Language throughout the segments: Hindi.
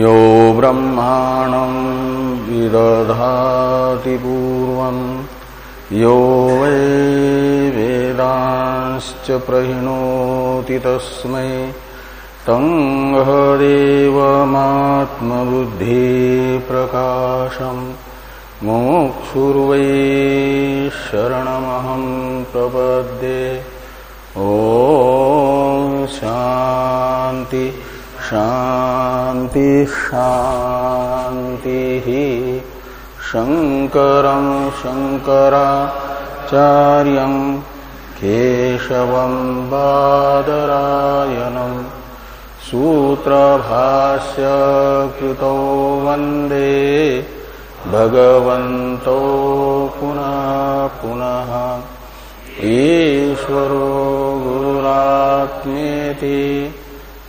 यो ब्रह्माणं विदधाति पूर्वम् यो वै वेदांश्च प्रहिणोति तस्मै। तङ्गदेवमात्मबुद्धिप्रकाशम् मुक्षुर्वै शरणमहं प्रपद्ये। ॐ शान्ति। शान्ति शान्तिः शङ्करं शङ्कराचार्यं केशवं बादरायणम् सूत्रभाष्य कृतो वंदे भगवन्तो पुनः पुनः ईश्वरो गुरुरात्मेति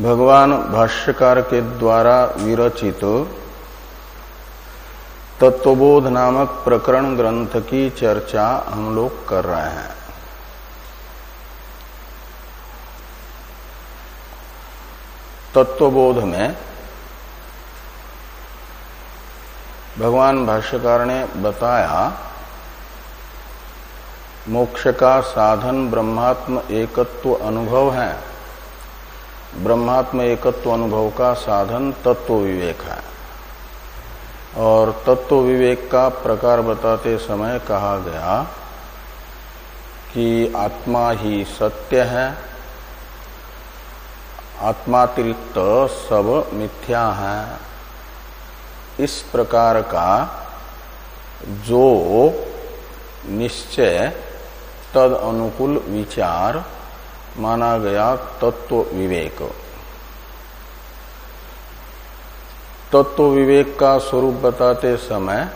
भगवान भाष्यकार के द्वारा विरचित तत्वबोध नामक प्रकरण ग्रंथ की चर्चा हम लोग कर रहे हैं। तत्वबोध में भगवान भाष्यकार ने बताया, मोक्ष का साधन ब्रह्मात्म एकत्व अनुभव है। ब्रह्मात्म एकत्व अनुभव का साधन तत्व विवेक है। और तत्व विवेक का प्रकार बताते समय कहा गया कि आत्मा ही सत्य है, आत्मातिरिक्त सब मिथ्या है। इस प्रकार का जो निश्चय तद अनुकूल विचार माना गया तत्व विवेक। तत्व विवेक का स्वरूप बताते समय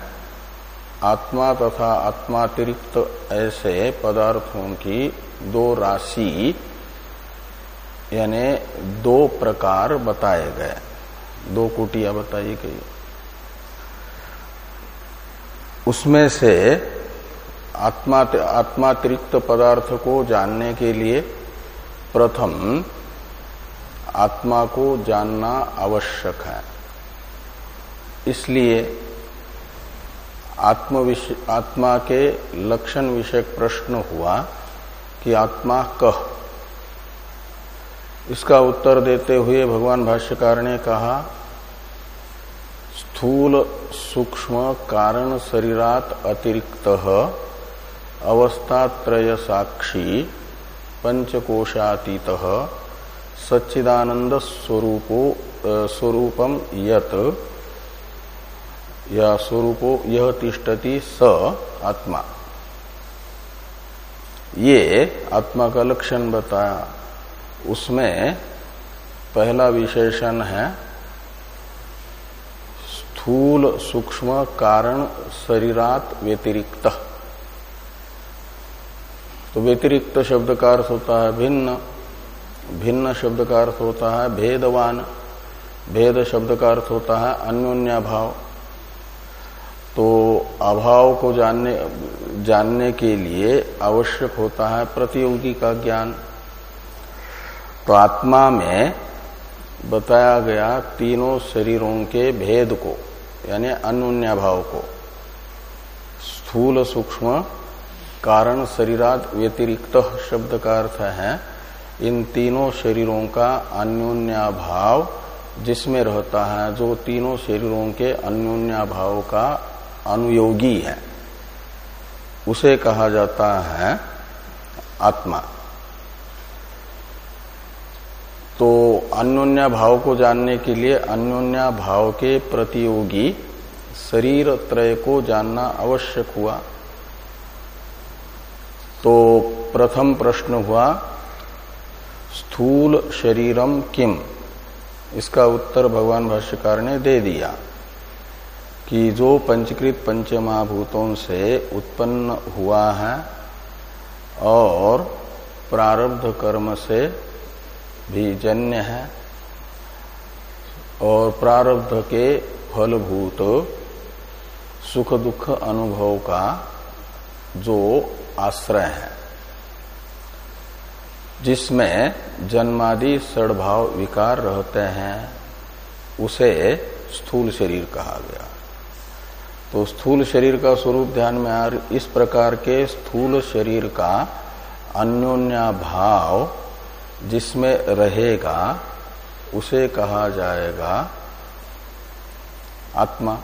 आत्मा तथा आत्मातिरिक्त ऐसे पदार्थों की दो राशि, यानी दो प्रकार बताए गए। दो कुटिया बताई गई। उसमें से आत्मा, आत्मातिरिक्त पदार्थ को जानने के लिए प्रथम आत्मा को जानना आवश्यक है। इसलिए आत्म आत्मा के लक्षण विषय प्रश्न हुआ कि आत्मा कह। इसका उत्तर देते हुए भगवान भाष्यकार ने कहा, स्थूल सूक्ष्म कारण शरीरात अतिरिक्त अवस्थात्रय साक्षी पंचकोशातीत सच्चिदानंद स्वरूपो स्वरूपम यत, या स्वरूपो यह तिष्ठति स आत्मा। ये आत्मा का लक्षण बताया उसमें पहला विशेषण है, स्थूल सूक्ष्म कारण शरीरात व्यतिरिक्त। तो व्यतिरिक्त शब्द का अर्थ होता है भिन्न। भिन्न शब्द का अर्थ होता है भेदवान। भेद शब्द का अर्थ होता है अन्योन्या भाव तो अभाव को जानने जानने के लिए आवश्यक होता है प्रतियोगी का ज्ञान। तो आत्मा में बताया गया तीनों शरीरों के भेद को, यानी अन्योन्या भाव को, स्थूल सूक्ष्म कारण शरीरात व्यतिरिक्त शब्द का अर्थ है, इन तीनों शरीरों का अन्योन्या भाव जिसमें रहता है, जो तीनों शरीरों के अन्योन्या भाव का अनुयोगी है। उसे कहा जाता है आत्मा। तो अन्योन्या भाव को जानने के लिए अन्योन्या भाव के प्रतियोगी शरीर त्रय को जानना आवश्यक हुआ। तो प्रथम प्रश्न हुआ, स्थूल शरीरम किम? इसका उत्तर भगवान भाष्यकार ने दे दिया कि जो पंचकृत पंचमहाभूतों से उत्पन्न हुआ है और प्रारब्ध कर्म से भी जन्य है और प्रारब्ध के फलभूत सुख दुख अनुभव का जो आश्रय है, जिसमें जन्मादि सड़भाव विकार रहते हैं, उसे स्थूल शरीर कहा गया। तो स्थूल शरीर का स्वरूप ध्यान में आ इस प्रकार के स्थूल शरीर का अन्योन्या भाव जिसमें रहेगा, उसे कहा जाएगा आत्मा।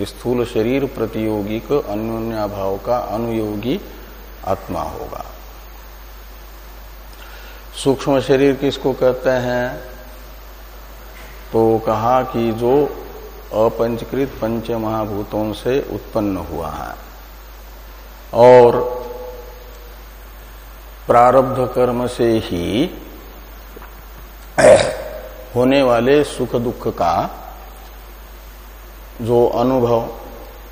स्थूल शरीर प्रतियोगी को अन्योन्याभाव का अनुयोगी आत्मा होगा। सूक्ष्म शरीर किसको कहते हैं? तो कहा कि जो अपंचकृत पंच महाभूतों से उत्पन्न हुआ है और प्रारब्ध कर्म से ही होने वाले सुख दुख का जो अनुभव,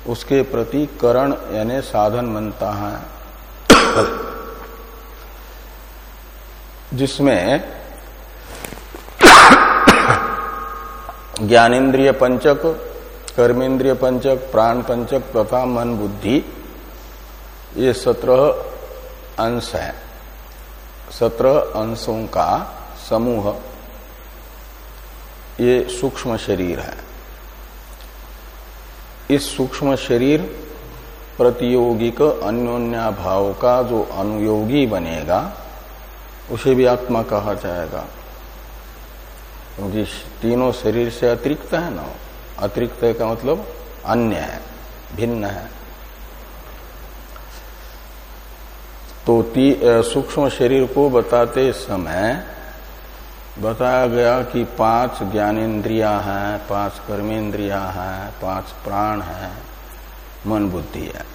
उसके प्रति करण यानी साधन बनता है। जिसमें ज्ञानेन्द्रिय पंचक कर्मेंद्रिय पंचक, प्राण पंचक तथा मन बुद्धि, ये सत्रह अंश है। सत्रह अंशों का समूह, ये सूक्ष्म शरीर है। इस सूक्ष्म शरीर प्रतियोगिक अन्योन्या भाव का जो अनुयोगी बनेगा, उसे भी आत्मा कहा जाएगा। क्योंकि तीनों शरीर से अतिरिक्त है ना? अतिरिक्त का मतलब अन्य है, भिन्न है। तो सूक्ष्म शरीर को बताते समय बताया गया कि पाँच ज्ञानेन्द्रिया हैं, पाँच कर्मेंद्रिया हैं, पाँच प्राण हैं, मन बुद्धि है।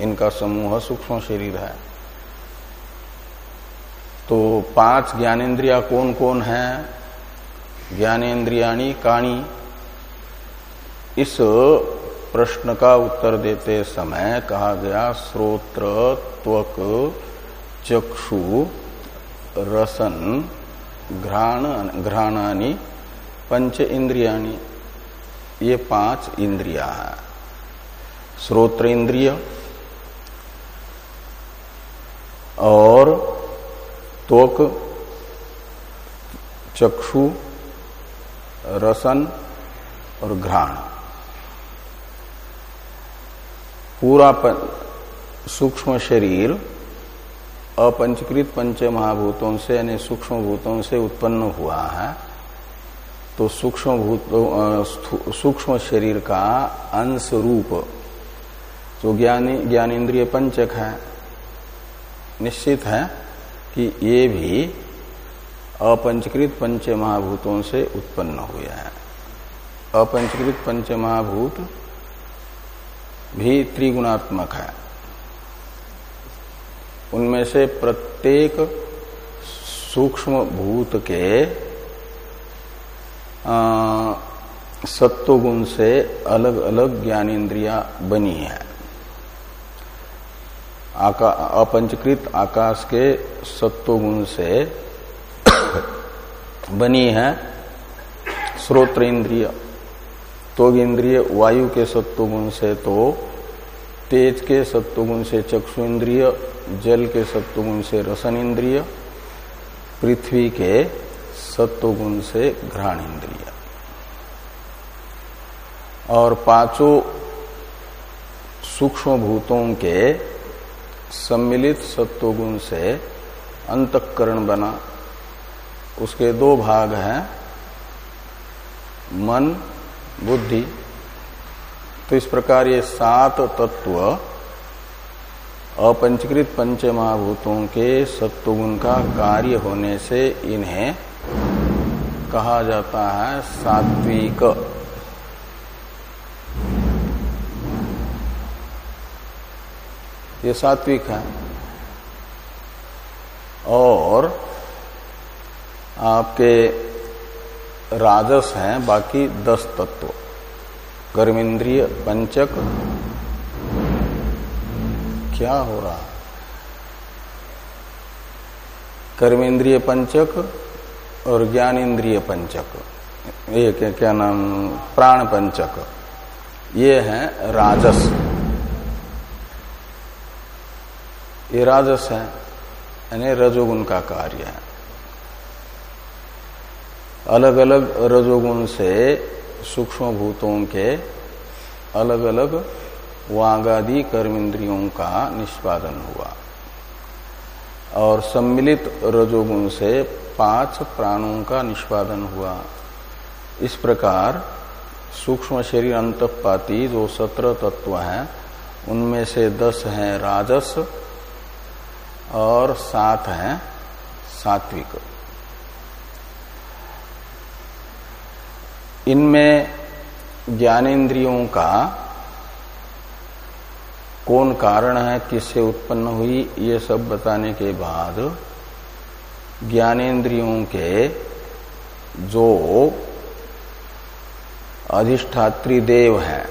इनका समूह सूक्ष्म शरीर है। तो पाँच ज्ञानेन्द्रिया कौन कौन है? ज्ञानेन्द्रियाणी काणी। इस प्रश्न का उत्तर देते समय कहा गया, श्रोत्र, त्वक, चक्षु, रसन घ्राण, घ्राणानी, पंच इंद्रियाणी। ये पाँच इंद्रिया है। श्रोत्र इंद्रिय और त्वक चक्षु, रसन और घ्राण। पूरा सूक्ष्म शरीर अपंचकृत पंच महाभूतों से यानी सूक्ष्म भूतों से उत्पन्न हुआ है तो सूक्ष्म सूक्ष्म शरीर का अंश रूप, जो ज्ञानी, ज्ञानेन्द्रिय पंचक है, निश्चित है कि ये भी अपंचकृत पंच महाभूतों से उत्पन्न हुए हैं। अपंचकृत पंच महाभूत भी त्रिगुणात्मक है। उनमें से प्रत्येक सूक्ष्म भूत के सत्वगुण से अलग अलग ज्ञानेन्द्रिया बनी है। आका, आकाश के सत्वगुण से बनी है। श्रोत्र इंद्रिय तो इंद्रिय वायु के सत्वगुण से तो तेज के सत्वगुण से चक्षु इंद्रिय जल के सत्वगुण से रसन इंद्रिय, पृथ्वी के सत्वगुण से घ्राण इंद्रिय। और पाँचों सूक्ष्म भूतों के सम्मिलित सत्वगुण से अंतकरण बना। उसके दो भाग हैं, मन, बुद्धि। तो इस प्रकार ये सात तत्व अपंचकृत पंच महाभूतों के सत्वगुण का कार्य होने से इन्हें कहा जाता है सात्विक। ये सात्विक है। और आपके राजस हैं, बाकी दस तत्व। कर्मेंद्रिय, पंचक क्या हो रहा कर्मेंद्रिय पंचक और ज्ञानेन्द्रिय पंचक। ये क्या नाम? प्राण पंचक। ये है राजस। ये राजस है, यानी रजोगुण का कार्य है। अलग अलग रजोगुण से सूक्ष्म भूतों के अलग अलग वागादि कर्मेंद्रियों का निष्पादन हुआ। और सम्मिलित रजोगुण से पाँच प्राणों का निष्पादन हुआ। इस प्रकार सूक्ष्म शरीर अंतपाती जो सत्रह तत्व हैं, उनमें से दस हैं राजस और सात हैं सात्विक। इनमें ज्ञानेन्द्रियों का कौन कारण है, किससे उत्पन्न हुई, ये सब बताने के बाद ज्ञानेन्द्रियों के जो अधिष्ठात्री देव है,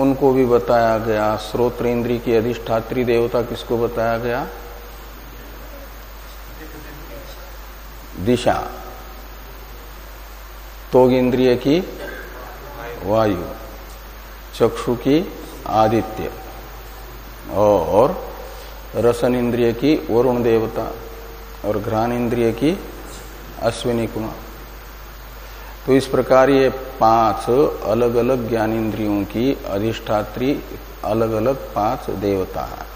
उनको भी बताया गया। स्रोत्र इंद्री की अधिष्ठात्री देवता किसको बताया गया? दिशा। तो इंद्रिय की वायु। चक्षु की आदित्य। और रसन इंद्रिय की वरुण देवता और घ्राण इंद्रिय की अश्विनी कुमार। तो इस प्रकार ये पाँच अलग अलग ज्ञान इंद्रियों की अधिष्ठात्री अलग अलग पाँच देवता है।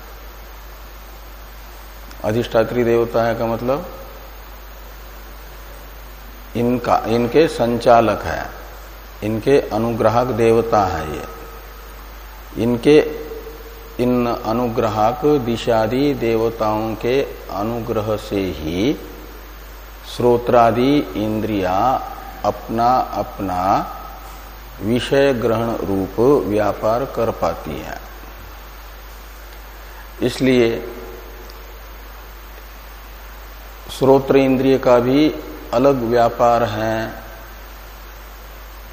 अधिष्ठात्री देवता है का मतलब? इनका, इनके संचालक है। इनके अनुग्राहक देवता है ये। इनके, इन अनुग्राहक दिशादि देवताओं के अनुग्रह से ही श्रोत्रादि इंद्रिया अपना अपना विषय ग्रहण रूप व्यापार कर पाती है। इसलिए श्रोत्र इंद्रिय का भी अलग व्यापार है।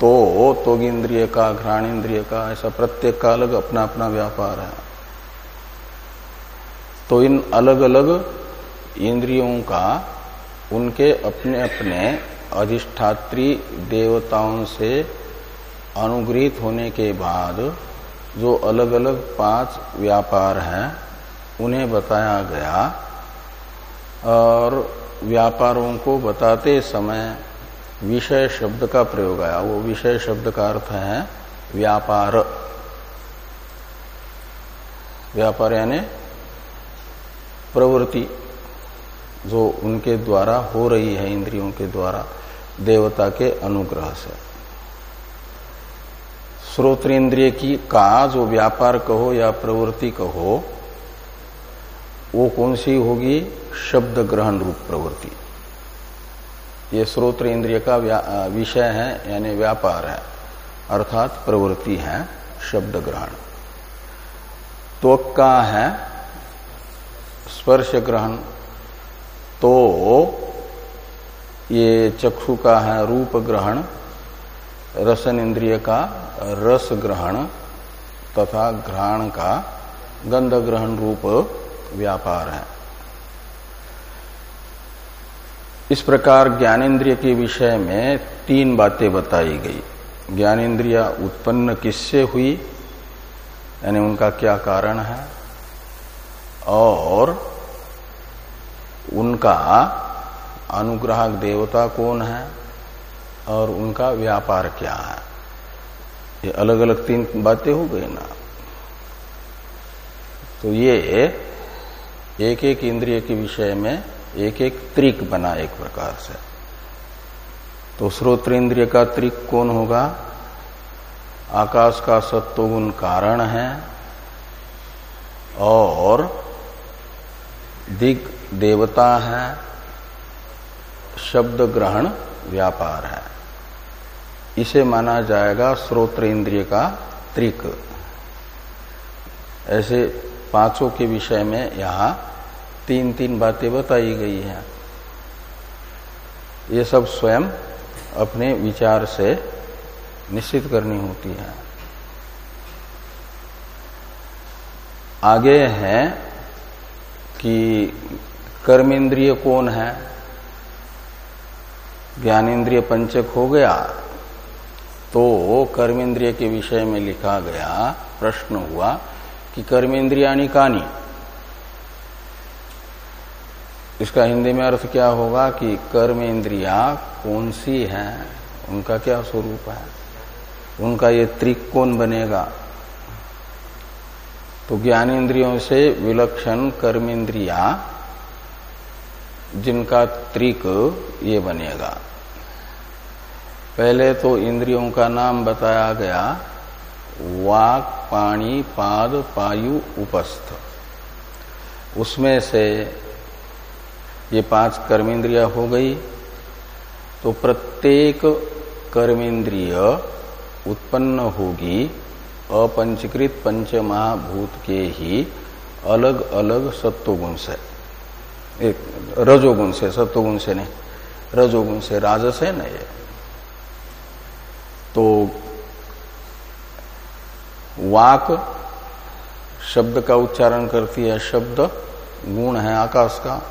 तो तो इंद्रिय का घ्राण इंद्रिय का ऐसा प्रत्येक का अलग अपना अपना व्यापार है। तो इन अलग अलग इंद्रियों का उनके अपने अपने अधिष्ठात्री देवताओं से अनुग्रहित होने के बाद जो अलग अलग पाँच व्यापार हैं, उन्हें बताया गया। और व्यापारों को बताते समय विषय शब्द का प्रयोग आया। वो विषय शब्द का अर्थ है व्यापार। व्यापार यानी प्रवृत्ति जो उनके द्वारा हो रही है, इंद्रियों के द्वारा, देवता के अनुग्रह से। श्रोत्र इंद्रिय की का जो व्यापार कहो या प्रवृत्ति कहो, वो कौन सी होगी? शब्द ग्रहण रूप प्रवृत्ति। ये श्रोत्र इंद्रिय का विषय है, यानी व्यापार है, अर्थात प्रवृत्ति है शब्द ग्रहण तो का है स्पर्श ग्रहण तो ये चक्षु का है रूप ग्रहण रसन इंद्रिय का रस ग्रहण तथा घ्राण का गंध ग्रहण रूप व्यापार है। इस प्रकार ज्ञानेन्द्रिय के विषय में तीन बातें बताई गई। ज्ञानेन्द्रिया उत्पन्न किससे हुई? यानी उनका क्या कारण है? और उनका अनुग्राहक देवता कौन है? और उनका व्यापार क्या है? ये अलग अलग तीन बातें हो गई ना। तो ये एक एक इंद्रिय के विषय में एक एक त्रिक बना एक प्रकार से। तो श्रोत्र इंद्रिय का त्रिक कौन होगा? आकाश का सत्वगुण कारण है और दिग देवता है, शब्द ग्रहण व्यापार है। इसे माना जाएगा श्रोत्र इंद्रिय का त्रिक। ऐसे पाँचों के विषय में यहाँ तीन तीन बातें बताई गई हैं। ये सब स्वयं अपने विचार से निश्चित करनी होती है। आगे है कि कर्मेंद्रिय कौन है? ज्ञानेन्द्रिय पंचक हो गया तो कर्मेंद्रिय के विषय में लिखा गया प्रश्न हुआ कि कर्मेंद्रियाणी कानी? इसका हिंदी में अर्थ क्या होगा कि कर्म इंद्रिया कौन सी है? उनका क्या स्वरूप है? उनका ये त्रिक कौन बनेगा। तो ज्ञान इंद्रियों से विलक्षण कर्म इंद्रिया, जिनका त्रिक ये बनेगा। पहले तो इंद्रियों का नाम बताया गया। वाक, पाणी, पाद, पायु, उपस्थ। उसमें से ये पाँच कर्मेंद्रिया हो गई तो प्रत्येक कर्मेंद्रिय उत्पन्न होगी, अपंचकृत पंच महाभूत के ही अलग अलग सत्वगुण से। एक रजोगुण से, सत्वगुण से नहीं, रजोगुण से राजस है न ये। तो वाक शब्द का उच्चारण करती है, शब्द, गुण है आकाश का।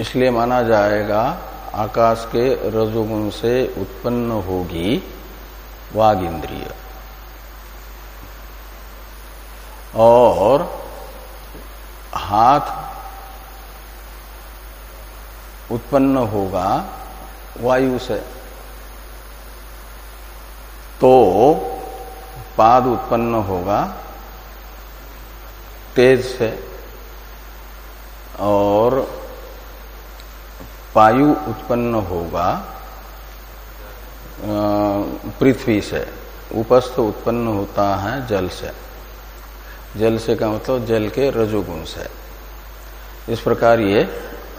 इसलिए माना जाएगा, आकाश के रजोगुण से उत्पन्न होगी वाग इंद्रिय और हाथ उत्पन्न होगा वायु से। तो पाद उत्पन्न होगा तेज से। और पायु उत्पन्न होगा पृथ्वी से। उपस्थ उत्पन्न होता है जल से। जल से का मतलब जल के रजोगुण से। इस प्रकार ये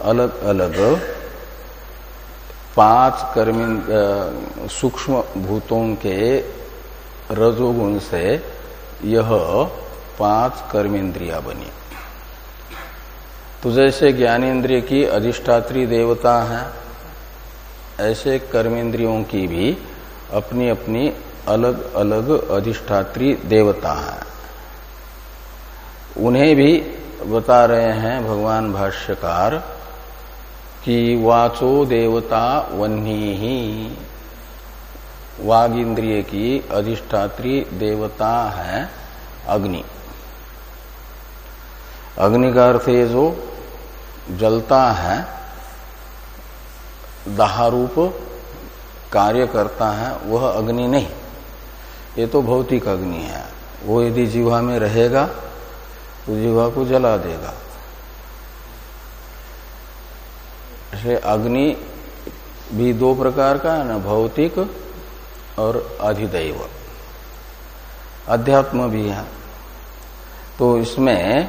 अलग अलग पाँच कर्मी सूक्ष्म भूतों के रजोगुण से यह पाँच कर्मेंद्रिया बनी। तो जैसे ज्ञानेन्द्रिय की अधिष्ठात्री देवता है। ऐसे कर्मेंद्रियों की भी अपनी अपनी अलग अलग अधिष्ठात्री देवता है। उन्हें भी बता रहे हैं भगवान भाष्यकार कि वाचो देवता वन्नी ही वाग इंद्रिय की अधिष्ठात्री देवता है अग्नि। अग्नि का अर्थ ये जो जलता है, दहारूप कार्य करता है, वह अग्नि नहीं। ये तो भौतिक अग्नि है। वो यदि जीवा में रहेगा तो जीवा को जला देगा। ऐसे अग्नि भी दो प्रकार का है, ना भौतिक और अधिदैव अध्यात्म भी है। तो इसमें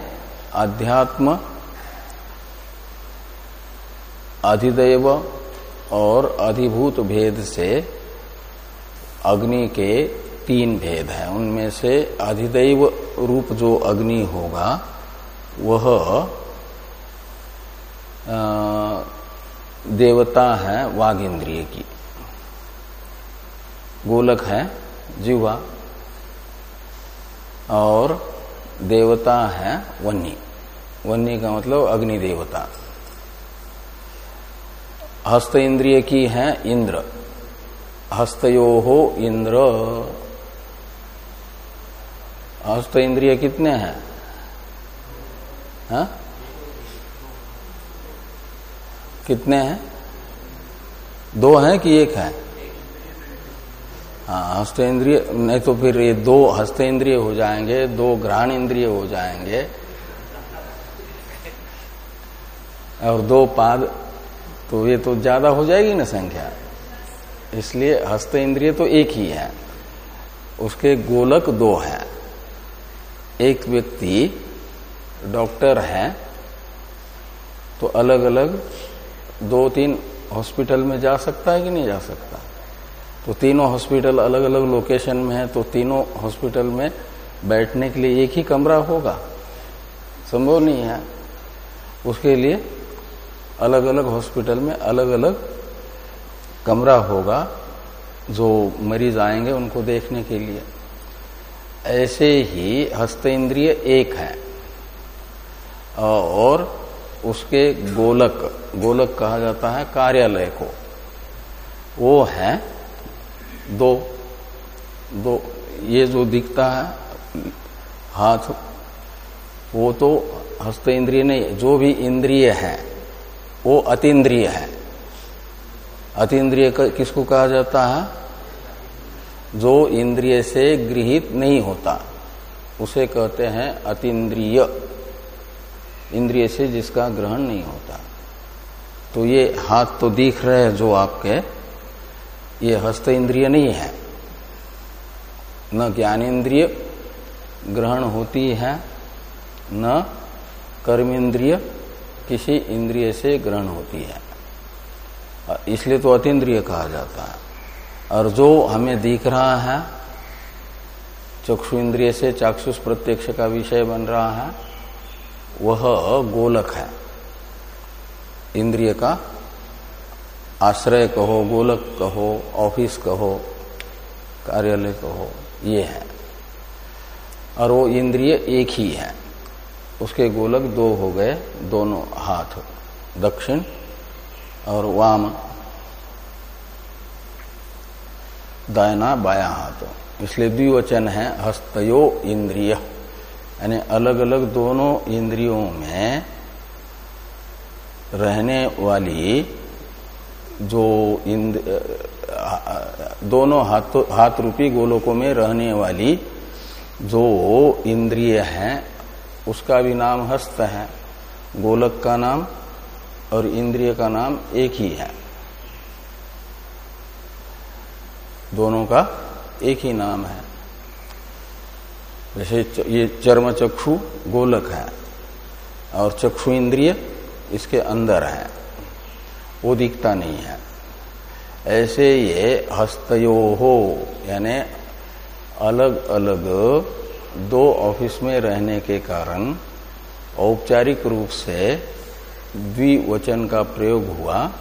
अध्यात्म अधिदैव और अधिभूत भेद से अग्नि के तीन भेद हैं। उनमें से अधिदैव रूप जो अग्नि होगा, वह देवता है वाघ इंद्रिय की। गोलक है जीवा और देवता है वन्नी। वन्नी का मतलब अग्नि देवता हस्त इंद्रिय की है इंद्र। हस्तयो हो इंद्र। हस्त इंद्रिय कितने हैं? हा? कितने हैं? दो हैं कि एक है? हाँ हस्त इंद्रिय नहीं तो फिर ये दो हस्त इंद्रिय हो जाएँगे, दो घ्राण इंद्रिय हो जाएँगे। और दो पाद तो ये तो ज़्यादा हो जाएगी ना संख्या। इसलिए हस्त इंद्रिय तो एक ही है। उसके गोलक दो हैं। एक व्यक्ति डॉक्टर है तो अलग अलग दो तीन हॉस्पिटल में जा सकता है कि नहीं जा सकता? तो तीनों हॉस्पिटल अलग अलग लोकेशन में है तो तीनों हॉस्पिटल में बैठने के लिए एक ही कमरा होगा? संभव नहीं है। उसके लिए अलग अलग हॉस्पिटल में अलग अलग कमरा होगा जो मरीज़ आएँगे उनको देखने के लिए। ऐसे ही हस्त इंद्रिय एक है। और उसके गोलक गोलक कहा जाता है कार्यालय को। वो है दो दो, ये जो दिखता है, हाथ, वो तो हस्त इंद्रिय नहीं, जो भी इंद्रिय है। वो अतीन्द्रिय है। अतीन्द्रिय किसको कहा जाता है? जो इंद्रिय से गृहित नहीं होता, उसे कहते हैं अतीन्द्रिय। इंद्रिय से जिसका ग्रहण नहीं होता। तो ये हाथ तो दिख रहे हैं जो आपके, ये हस्त इंद्रिय नहीं है। न ज्ञानेन्द्रिय ग्रहण होती है, न कर्मेंद्रिय किसी इंद्रिय से ग्रहण होती है। इसलिए तो अतीन्द्रिय कहा जाता है। और जो हमें दिख रहा है, चक्षु इंद्रिय से, चाक्षुष प्रत्यक्ष का विषय बन रहा है, वह गोलक है। इंद्रिय का आश्रय कहो, गोलक कहो, ऑफ़िस कहो, कार्यालय कहो, ये है। और वो इंद्रिय एक ही है। उसके गोलक दो हो गए, दोनों हाथ, दक्षिण और वाम दायना बाया हाथ। इसलिए द्विवचन है, हस्तयो इंद्रिय। यानी अलग अलग दोनों इंद्रियों में रहने वाली जो इंद्र, दोनों हाथ हाथ रूपी गोलोकों में रहने वाली जो इंद्रिय है उसका भी नाम हस्त है। गोलक का नाम और इंद्रिय का नाम एक ही है। दोनों का एक ही नाम है। जैसे ये चर्म चक्षु गोलक है और चक्षु इंद्रिय इसके अंदर है। वो दिखता नहीं है। ऐसे ये हस्तयो हो यानी अलग अलग दो ऑफ़िस में रहने के कारण औपचारिक रूप से द्विवचन का प्रयोग हुआ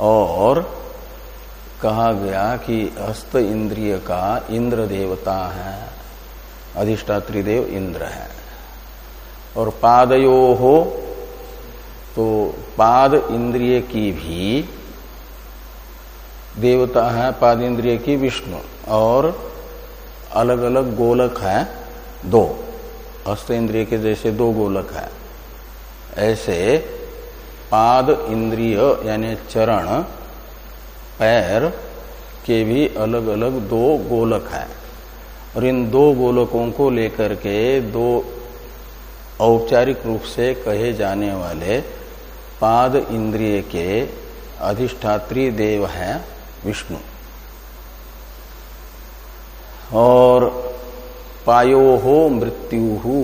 और कहा गया कि हस्त इंद्रिय का इंद्र देवता है, अधिष्ठात्री देव इंद्र है। और पादयो हो तो पाद इंद्रिय की भी देवता है, पाद इंद्रिय की विष्णु। और अलग अलग गोलक है, दो। हस्त इंद्रिय के जैसे दो गोलक है। ऐसे पाद, इंद्रिय, यानी चरण, पैर के भी अलग अलग दो गोलक है। और इन दो गोलकों को लेकर के दो औपचारिक रूप से कहे जाने वाले पाद, इंद्रिय के अधिष्ठात्री देव हैं विष्णु। और पायो हो मृत्यु। हो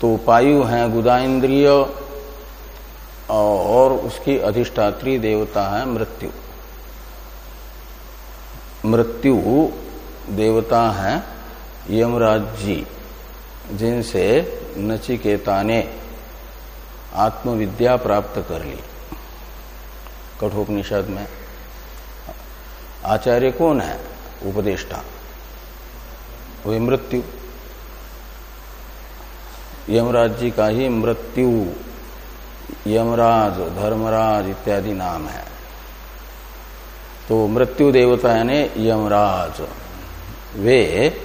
तो पायु है गुदा इंद्रिय और उसकी अधिष्ठात्री देवता है मृत्यु। मृत्यु देवता है यमराज जी, जिनसे नचिकेता ने आत्मविद्या प्राप्त कर ली। कठोपनिषद में आचार्य कौन है? उपदेष्टा। वही मृत्यु। यमराज जी का ही मृत्यु। यमराज, धर्मराज इत्यादि नाम है। तो मृत्यु देवता यानी यमराज। वे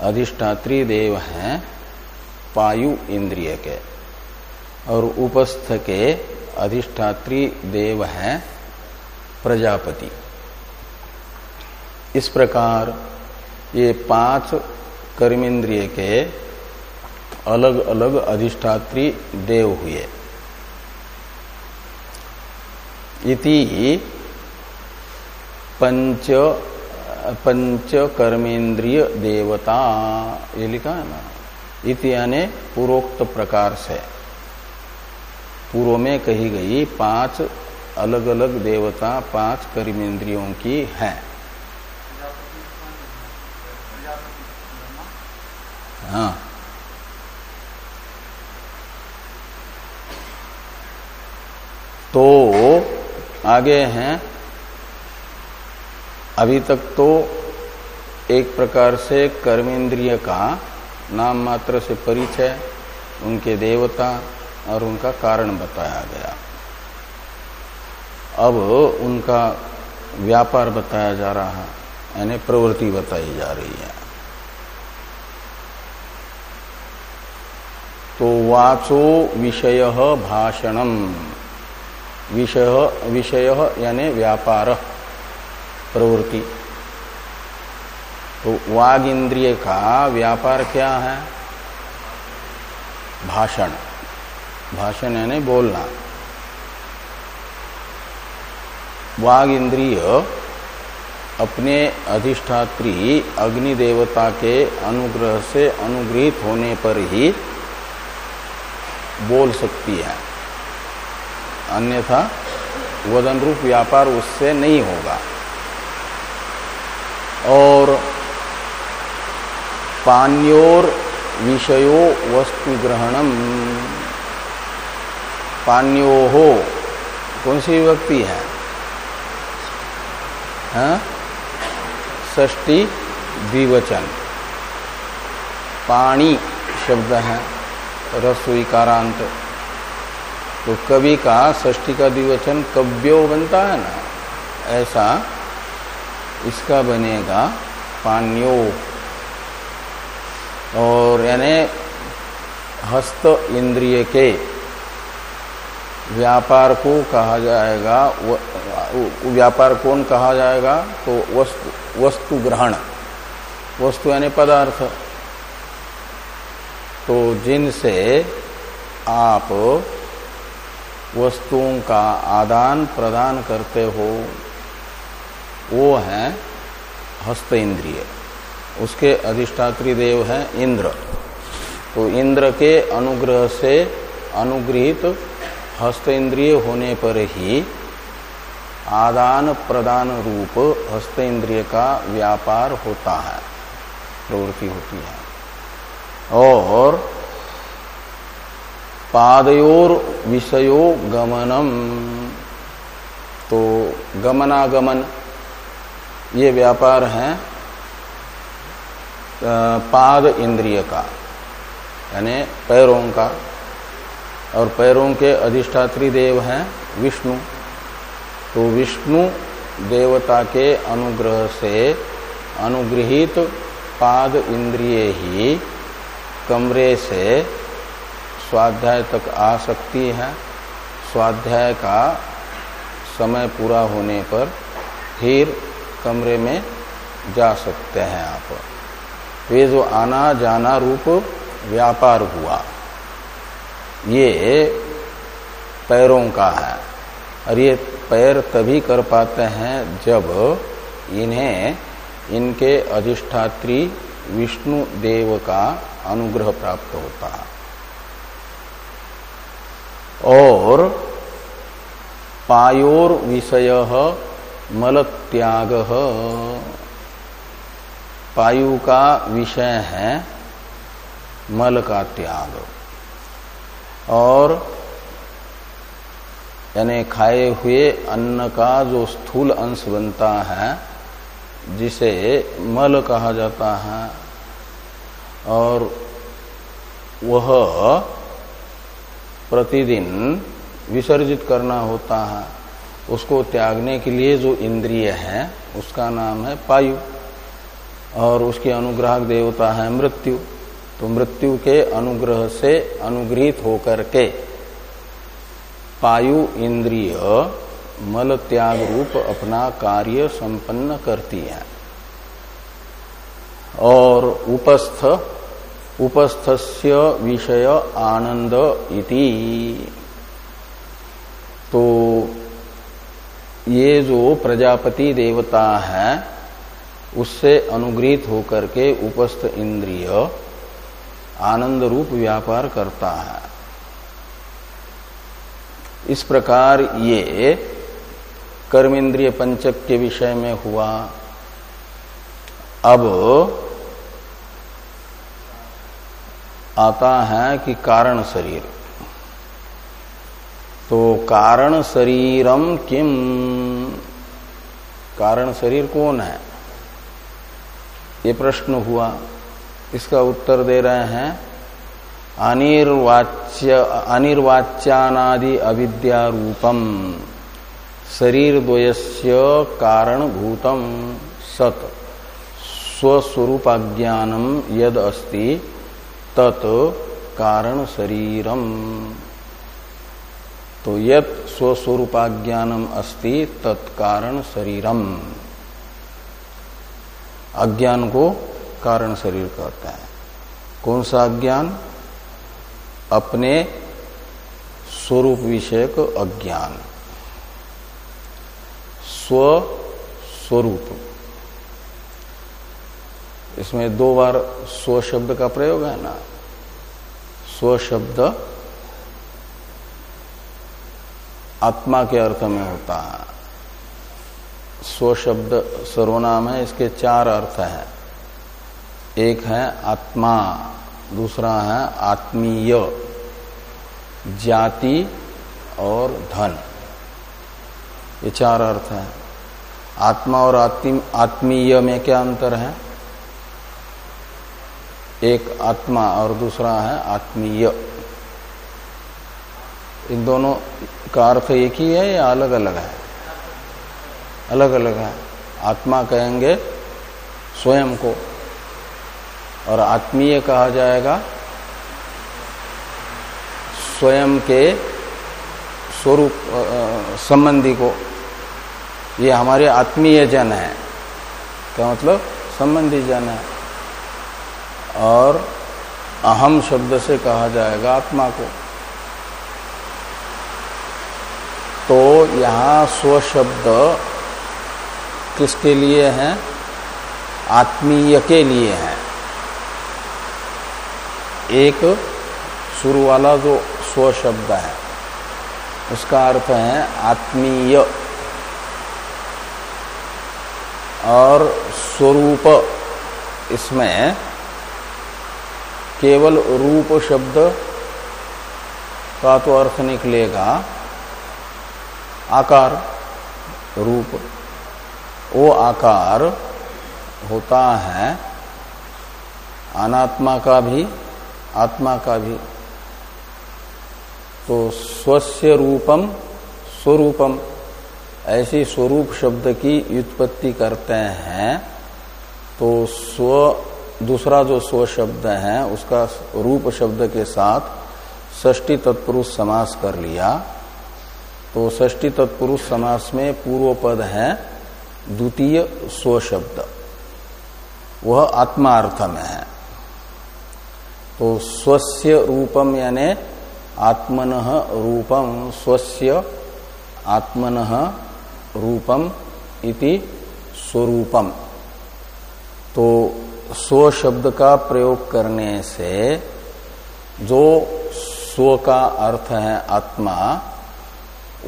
अधिष्ठात्री देव हैं पायु इंद्रिय के। और उपस्थ के अधिष्ठात्री देव हैं प्रजापति। इस प्रकार ये पाँच कर्मेंद्रिय के अलग अलग अधिष्ठात्री देव हुए। इति पंच पंच कर्मेंद्रिय देवता, ये लिखा है ना? इति यानी पूर्वोक्त प्रकार से। पूर्व में कही गई पाँच अलग अलग देवता, पाँच कर्मेंद्रियों की है। हाँ। तो आगे हैं। अभी तक तो एक प्रकार से कर्मेंद्रिय का नाम मात्र से परिचय, उनके देवता और उनका कारण बताया गया। अब उनका व्यापार बताया जा रहा है, यानी प्रवृत्ति बताई जा रही है। वाचो विषय भाषणम। विषय विषय यानी व्यापार, प्रवृत्ति। तो वाग इंद्रिय का व्यापार क्या है? भाषण। भाषण यानी बोलना। वाग इंद्रिय अपने अधिष्ठात्री अग्नि देवता के अनुग्रह से अनुग्रहित होने पर ही बोल सकती है। अन्यथा वदन रूप व्यापार उससे नहीं होगा। और पान्योर विषयो वस्तु ग्रहणम। पान्यो हो कौन सी विभक्ति है? हाँ? ष्टी द्विवचन। पाणी शब्द है। रसोईकारांत। तो कवि का ष्टी का द्विवचन कव्यो बनता है ना? ऐसा इसका बनेगा पान्यो और यानी हस्त इंद्रिय के व्यापार को कहा जाएगा व्यापार कौन कहा जाएगा? तो वस्तु वस्तु ग्रहण। वस्तु यानी पदार्थ। तो जिनसे आप वस्तुओं का आदान प्रदान करते हो, वो है हस्त इंद्रिय। उसके अधिष्ठात्री देव है इंद्र। तो इंद्र के अनुग्रह से अनुग्रहित हस्त इंद्रिय होने पर ही आदान प्रदान रूप हस्त इंद्रिय का व्यापार होता है, प्रवृत्ति होती है। और पादयोर विषयो गमनम। तो गमनागमन, ये व्यापार है पाद इंद्रिय का, यानी पैरों का। और पैरों के अधिष्ठात्री देव हैं विष्णु। तो विष्णु देवता के अनुग्रह से अनुग्रहित पाद इंद्रिय ही कमरे से स्वाध्याय तक आ सकती है। स्वाध्याय का समय पूरा होने पर फिर कमरे में जा सकते हैं आप। वे जो आना जाना रूप व्यापार हुआ, ये पैरों का है। और ये पैर तभी कर पाते हैं जब इन्हें, इनके अधिष्ठात्री विष्णु देव का अनुग्रह प्राप्त होता। है और पायोर विषय मल त्याग पायु का विषय है मल का त्याग। और यानी खाए हुए अन्न का जो स्थूल अंश बनता है, जिसे मल कहा जाता है और वह प्रतिदिन विसर्जित करना होता है। उसको त्यागने के लिए जो इंद्रिय है, उसका नाम है पायु। और उसकी अनुग्राहक देवता है मृत्यु। तो मृत्यु के अनुग्रह से अनुग्रहित होकर के पायु इंद्रिय मल त्याग रूप अपना कार्य संपन्न करती है। और उपस्थ उपस्थस्य विषय आनंद इति। तो ये जो प्रजापति देवता है, उससे अनुग्रहित होकर के उपस्थ इंद्रिय आनंद रूप व्यापार करता है। इस प्रकार ये कर्मेंद्रिय पंचक के विषय में हुआ। अब आता है कि कारण शरीर। तो कारण शरीरम किम? कारण शरीर कौन है? ये प्रश्न हुआ। इसका उत्तर दे रहे हैं, अनिर्वाच्य, अनिर्वाच्यानादि अविद्या रूपम, शरीर द्वयस्य कारण भूतम, सत, स्वस्वरूपाज्ञानम यद अस्ति। तत् कारण शरीरम। तो यत स्वस्वरूपाज्ञानम अस्ति तत्कारण शरीरम। अज्ञान को कारण शरीर कहते हैं। कौन सा अज्ञान? अपने स्वरूप विषयक अज्ञान। स्व स्वरूप। इसमें दो बार स्व शब्द का प्रयोग है ना? स्व शब्द आत्मा के अर्थ में होता है। स्व शब्द सर्वनाम है, इसके चार अर्थ हैं। एक है आत्मा, दूसरा है आत्मीय, जाति और धन। ये चार अर्थ हैं। आत्मा और आत्मीय में क्या अंतर है? एक आत्मा और दूसरा है आत्मीय। इन दोनों का अर्थ एक ही है या अलग अलग है? अलग अलग है। आत्मा कहेंगे स्वयं को। और आत्मीय कहा जाएगा स्वयं के स्वरूप संबंधी को। ये हमारे आत्मीय जन है। क्या मतलब? संबंधी जन है। और अहम शब्द से कहा जाएगा आत्मा को। तो यहाँ स्व शब्द किसके लिए है? आत्मीय के लिए है। एक शुरू वाला जो स्व शब्द है, उसका अर्थ है आत्मीय। और स्वरूप इसमें केवल रूप शब्द का तो अर्थ निकलेगा। आकार, रूप। वो आकार होता है, अनात्मा का भी, आत्मा का भी। तो स्वस्य रूपम, स्वरूपम, ऐसी स्वरूप शब्द की व्युत्पत्ति करते हैं तो स्व दूसरा जो स्व शब्द है, उसका रूप शब्द के साथ षष्टी तत्पुरुष समास कर लिया। तो षष्टी तत्पुरुष समास में पूर्व पद है द्वितीय स्व शब्द। वह आत्मार्थ में है। तो स्वस्य रूपम यानी आत्मन रूपम, स्वस्य आत्मन रूपम इति स्वरूपम। तो स्व शब्द का प्रयोग करने से जो स्व का अर्थ है आत्मा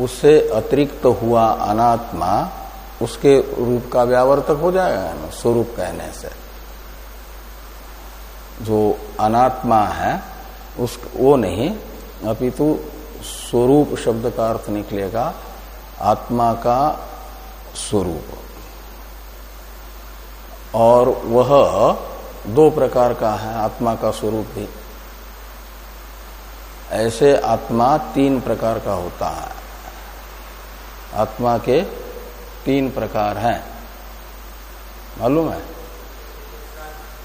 उससे अतिरिक्त हुआ अनात्मा, उसके रूप का व्यावर्तक हो जाएगा ना, स्वरूप कहने से। जो अनात्मा है, उस, वो नहीं अपितु स्वरूप शब्द का अर्थ निकलेगा, आत्मा का स्वरूप। और वह दो प्रकार का है, आत्मा का स्वरूप भी। ऐसे आत्मा तीन प्रकार का होता है। आत्मा के तीन प्रकार हैं। मालूम है?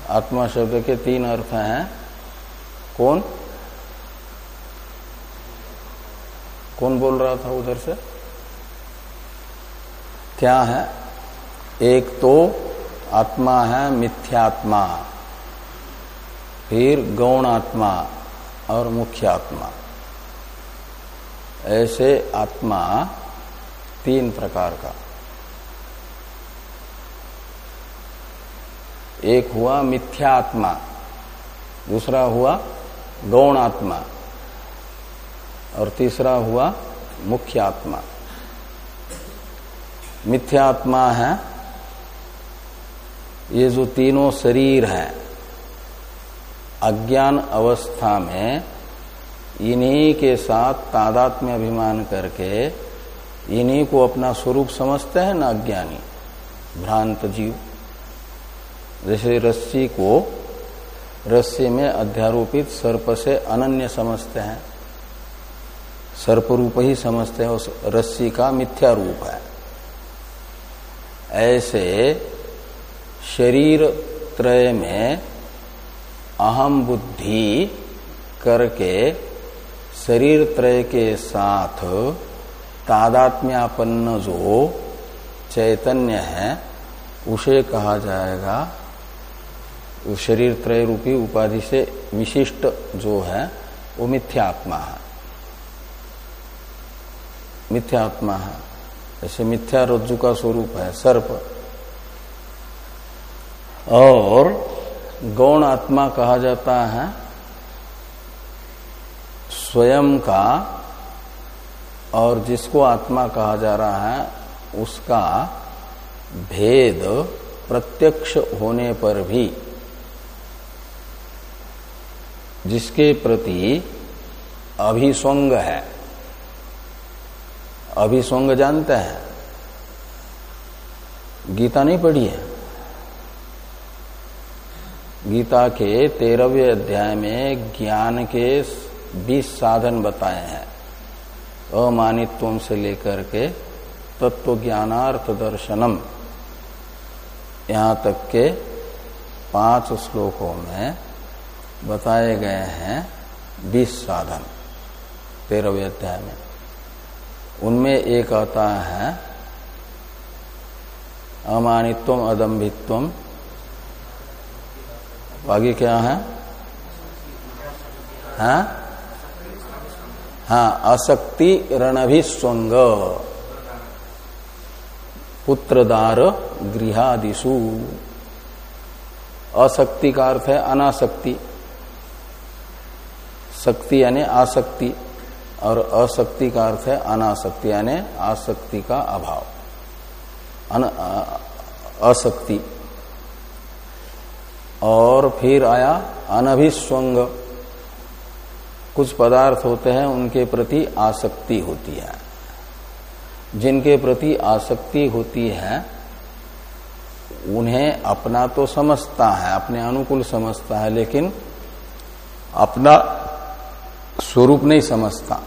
आत्मा शब्द के तीन अर्थ हैं। कौन? कौन बोल रहा था उधर से? क्या है? एक तो आत्मा है मिथ्यात्मा। फिर गौण आत्मा और मुख्य आत्मा ऐसे आत्मा तीन प्रकार का। एक हुआ मिथ्या आत्मा दूसरा हुआ गौण आत्मा और तीसरा हुआ मुख्य आत्मा मिथ्या आत्मा है ये जो तीनों शरीर हैं, अज्ञान अवस्था में इन्हीं के साथ तादात्म्य अभिमान करके इन्हीं को अपना स्वरूप समझते हैं ना अज्ञानी, भ्रांत जीव। जैसे रस्सी को रस्सी में अध्यारोपित सर्प से अनन्य समझते हैं। सर्प रूप ही समझते हैं, उस रस्सी का मिथ्या रूप है। ऐसे शरीर त्रय में अहम बुद्धि करके शरीर त्रय के साथ तादात्म्यापन्न जो चैतन्य है, उसे कहा जाएगा शरीर त्रय रूपी उपाधि से विशिष्ट जो है, वो मिथ्यात्मा है। मिथ्यात्मा है। ऐसे मिथ्या रज्जु का स्वरूप है, सर्प। और गौण आत्मा कहा जाता है, स्वयं का, और जिसको आत्मा कहा जा रहा है, उसका भेद प्रत्यक्ष होने पर भी, जिसके प्रति अभिस्वंग है। अभिस्वंग जानते हैं। गीता नहीं पढ़ी है? गीता के तेरहवें अध्याय में ज्ञान के बीस साधन बताए हैं। अमानित्व से लेकर के तत्व ज्ञानार्थ दर्शनम। यहाँ तक के पाँच श्लोकों में बताए गए हैं बीस साधन तेरहवें अध्याय में। उनमें एक आता है अमानित्व अदम्भित्व आगे क्या है? हाँ? हाँ आसक्ति रणभिस्वंग। पुत्रदार गृहादिशु असक्ति का अर्थ है अनासक्ति। शक्ति यानी आसक्ति, और अशक्ति का अर्थ है अनासक्ति यानी आसक्ति का अभाव। अशक्ति और फिर आया अनभिस्वंग। कुछ पदार्थ होते हैं, उनके प्रति आसक्ति होती है। जिनके प्रति आसक्ति होती है, उन्हें अपना तो समझता है, अपने अनुकूल समझता है, लेकिन अपना स्वरूप नहीं समझता।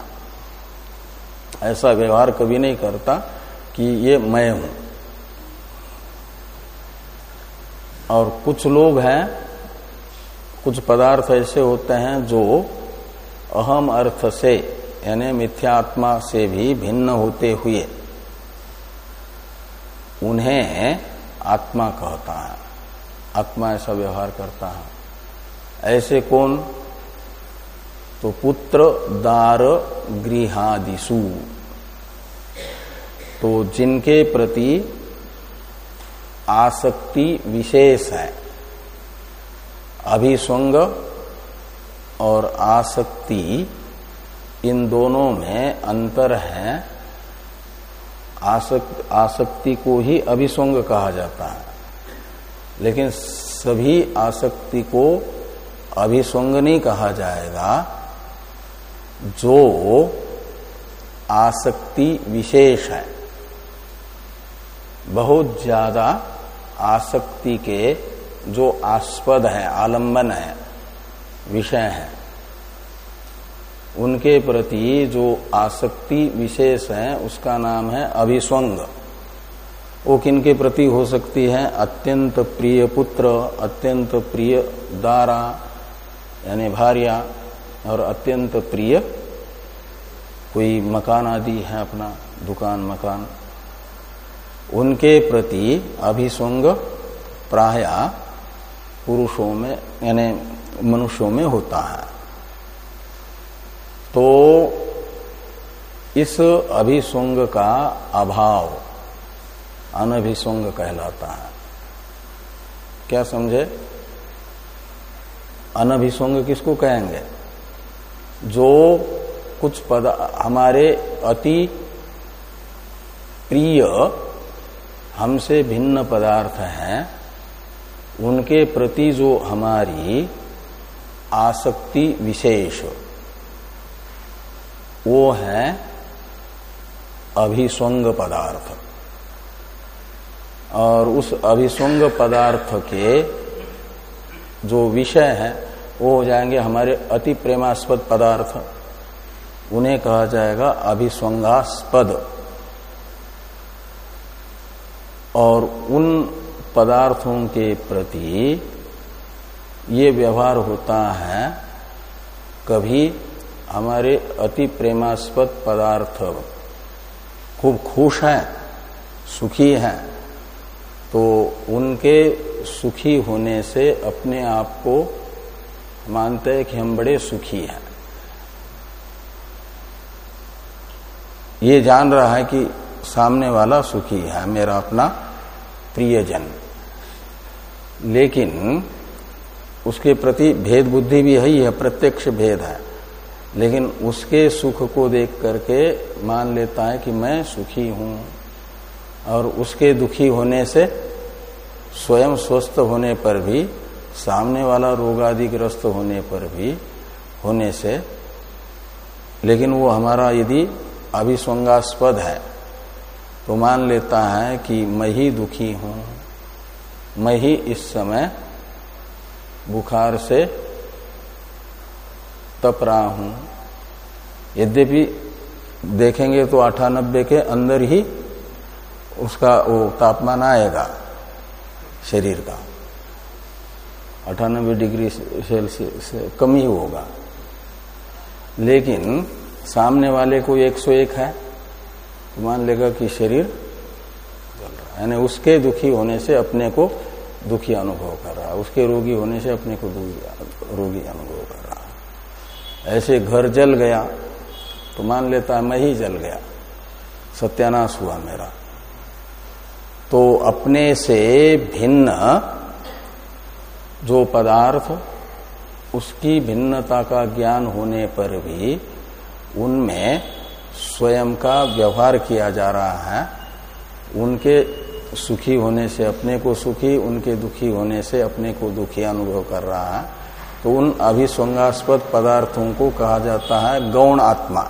ऐसा व्यवहार कभी नहीं करता कि ये मैं हूँ। और कुछ लोग हैं, कुछ पदार्थ ऐसे होते हैं जो अहम अर्थ से, यानी मिथ्यात्मा से भी भिन्न होते हुए उन्हें आत्मा कहता है। आत्मा ऐसा व्यवहार करता है। ऐसे कौन? तो पुत्र, दार गृहादिशु तो जिनके प्रति आसक्ति विशेष है। अभिस्वंग और आसक्ति इन दोनों में अंतर है। आसक्ति, को ही अभिस्वंग कहा जाता है। लेकिन सभी आसक्ति को अभिस्वंग नहीं कहा जाएगा। जो आसक्ति विशेष है बहुत ज़्यादा आसक्ति के जो आस्पद है, आलंबन है, विषय है, उनके प्रति जो आसक्ति विशेष है, उसका नाम है अभिस्वंग। वो किनके प्रति हो सकती है? अत्यंत प्रिय पुत्र, अत्यंत प्रिय दारा, यानी भार्या, और अत्यंत प्रिय कोई मकान आदि है अपना, दुकान, मकान। उनके प्रति अभिस्वंग प्राय पुरुषों में, यानी मनुष्यों में होता है। तो इस अभिसंग का अभाव अनभिसंग कहलाता है। क्या समझे? अनभिसंग किसको कहेंगे? जो कुछ पद, हमारे अति प्रिय हमसे भिन्न पदार्थ हैं, उनके प्रति जो हमारी आसक्ति विशेष वो है अभिस्वंग पदार्थ। और उस अभिस्वंग पदार्थ के जो विषय है, वो हो जाएँगे हमारे अति प्रेमास्पद पदार्थ। उन्हें कहा जाएगा अभिस्वंगास्पद और उन पदार्थों के प्रति ये व्यवहार होता है, कभी हमारे अति प्रेमास्पद पदार्थ खूब खुश हैं, सुखी हैं तो उनके सुखी होने से अपने आप को मानते हैं कि हम बड़े सुखी हैं। ये जान रहा है कि सामने वाला सुखी है, मेरा अपना प्रियजन। लेकिन उसके प्रति भेद बुद्धि भी है ही है प्रत्यक्ष भेद है। लेकिन उसके सुख को देख करके मान लेता है कि मैं सुखी हूँ और उसके दुखी होने से, स्वयं स्वस्थ होने पर भी, सामने वाला रोगादिग्रस्त होने पर भी, होने से, लेकिन वो हमारा यदि अभिस्वंगास्पद है तो मान लेता है कि मैं ही दुखी हूँ। मैं ही इस समय बुखार से तप रहा हूँ। यद्यपि देखेंगे तो अठानब्बे के अंदर ही उसका वो तापमान आएगा शरीर का। अठानबे डिग्री सेल्सियस से कम ही होगा। लेकिन सामने वाले को 101 है। तो मान लेगा कि शरीर जल रहा है यानी उसके दुखी होने से अपने को दुखी अनुभव कर रहा है। उसके रोगी होने से अपने को रोगी अनुभव कर रहा है। ऐसे घर जल गया तो मान लेता है मैं ही जल गया। सत्यानाश हुआ मेरा। तो अपने से भिन्न जो पदार्थ, उसकी भिन्नता का ज्ञान होने पर भी उनमें स्वयं का व्यवहार किया जा रहा है। उनके सुखी होने से अपने को सुखी, उनके दुखी होने से अपने को दुखी अनुभव कर रहा है। तो उन अभिस्वंगास्पद पदार्थों को कहा जाता है गौण आत्मा।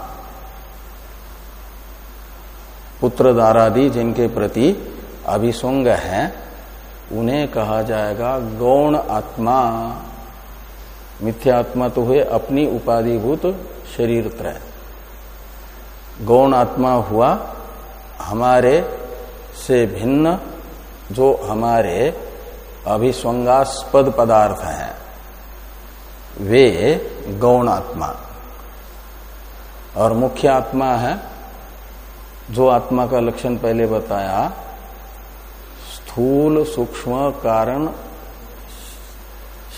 पुत्र दारादि जिनके प्रति अभिसंग है, उन्हें कहा जाएगा गौण आत्मा। मिथ्यात्मा तो हुए अपनी उपाधिभूत शरीर त्रय। गौण आत्मा हुआ हमारे से भिन्न, जो हमारे अभिस्वंगास्पद पदार्थ हैं। वे गौण आत्मा। और मुख्य आत्मा है, जो आत्मा का लक्षण पहले बताया, स्थूल सूक्ष्म कारण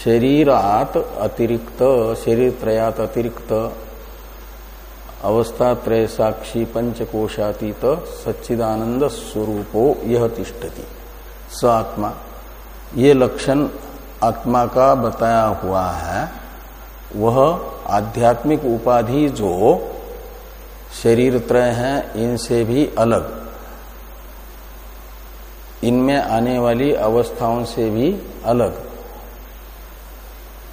शरीरात अतिरिक्त, शरीर त्रयात अतिरिक्त। अवस्था त्रय साक्षी पंचकोशातीत सच्चिदानंद स्वरूपो यह तिष्ठति। स आत्मा। ये लक्षण आत्मा का बताया हुआ है। वह आध्यात्मिक उपाधि जो शरीर त्रय है, इनसे भी अलग। इनमें आने वाली अवस्थाओं से भी अलग।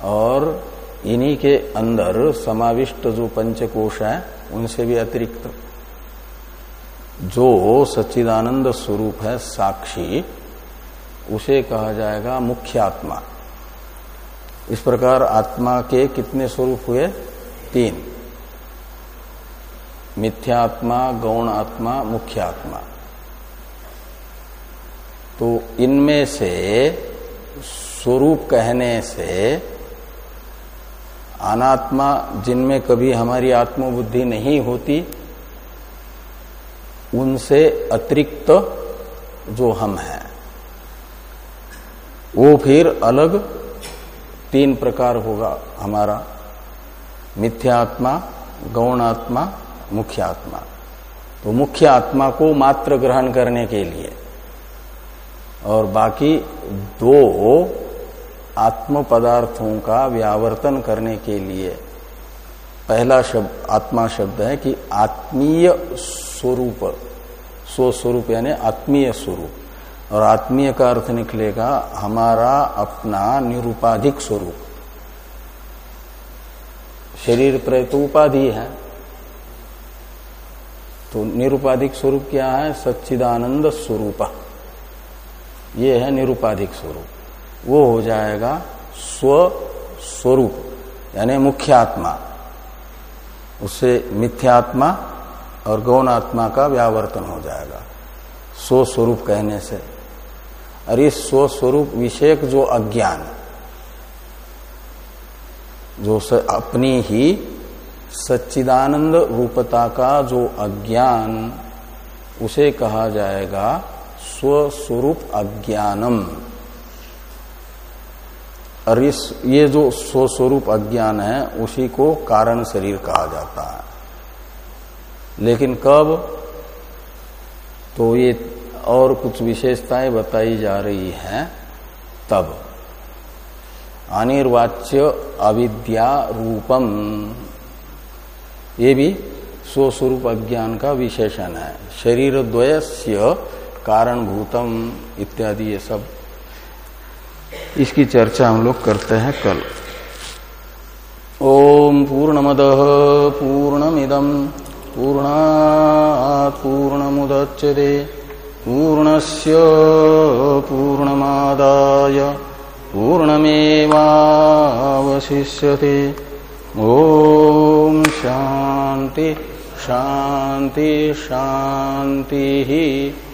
और इन्हीं के अंदर समाविष्ट जो पंचकोश है, उनसे भी अतिरिक्त। जो सच्चिदानंद स्वरूप है, साक्षी, उसे कहा जाएगा मुख्य आत्मा इस प्रकार आत्मा के कितने स्वरूप हुए? तीन। मिथ्यात्मा गौण आत्मा मुख्य आत्मा तो इनमें से, स्वरूप कहने से अनात्मा जिनमें कभी हमारी आत्मबुद्धि नहीं होती, उनसे अतिरिक्त जो हम हैं, वो फिर अलग तीन प्रकार होगा हमारा, मिथ्यात्मा, गौणात्मा मुख्य आत्मा तो मुख्य आत्मा को मात्र ग्रहण करने के लिए। और बाकी दो आत्म पदार्थों का व्यावर्तन करने के लिए पहला शब्द, आत्मा शब्द है कि आत्मीय स्वरूप स्व स्वरूप यानी आत्मीय स्वरूप। और आत्मीय का अर्थ निकलेगा हमारा अपना निरूपाधिक स्वरूप। शरीर त्रय तो उपाधि है। तो निरुपाधिक स्वरूप क्या है? सच्चिदानंद स्वरूप। ये है निरुपाधिक स्वरूप। वो हो जाएगा स्व स्वरूप, यानी मुख्य आत्मा। उससे मिथ्यात्मा और गौण आत्मा का व्यावर्तन हो जाएगा, स्व स्वरूप कहने से। और इस स्व स्वरूप विषयक जो अज्ञान, जो अपनी ही सच्चिदानंद रूपता का जो अज्ञान, उसे कहा जाएगा स्वस्वरूप अज्ञानम। और इस, ये जो स्वस्वरूप अज्ञान है, उसी को कारण शरीर कहा जाता है। लेकिन कब? तो ये और कुछ विशेषताएँ बताई जा रही हैं, तब। अनिर्वाच्य अविद्या रूपम। ये भी स्वस्वरूप अज्ञान का विशेषण है। शरीर द्वयस्य कारणभूतम इत्यादि ये सब इसकी चर्चा हम लोग करते हैं कल। ओम पूर्णमद पूर्णमिदम पूर्णा पूर्णमुदच्यते पूर्णस्य पूर्णमादाय पूर्णमेवावशिष्यते। ओम शांति शांति शांति